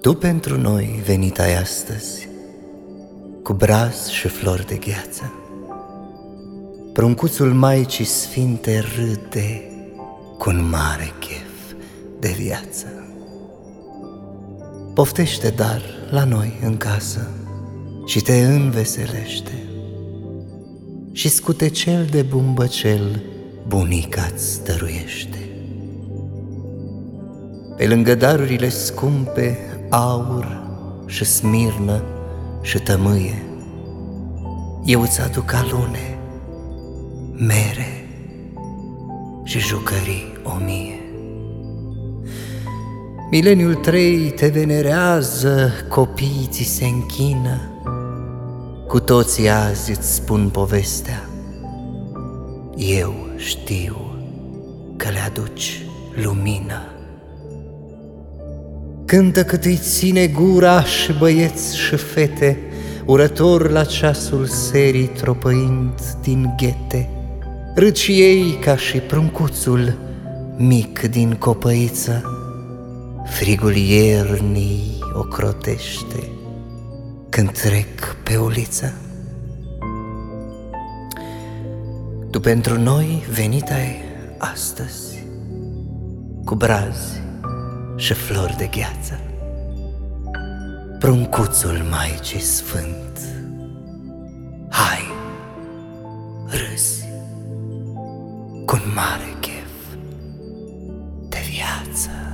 Tu pentru noi venit ai astăzi, cu braz și flori de gheață. Pruncuțul Maicii Sfinte râde cu un mare chef de viață. Poftește dar la noi în casă și te înveselește și scutecel de bumbăcel bunica-ți dăruiește. Pe lângă darurile scumpe, aur și smirnă și tămâie, eu îți aduc alune, mere și jucării o mie. Mileniul trei te venerează, copiii ți se închină, cu toții azi îți spun povestea, eu știu că le aduci lumină. Cântă cât îi ține gura și băieți și fete, Urător la ceasul serii tropăind din ghete, Râd și ei ca și pruncuțul mic din copăiță, Frigul iernii o crotește când trec pe uliță. Tu pentru noi venit ai astăzi, cu brazi și flori de gheață. Pruncuțul Maicii Sfânt. Hai, râzi cu mare chef de viață.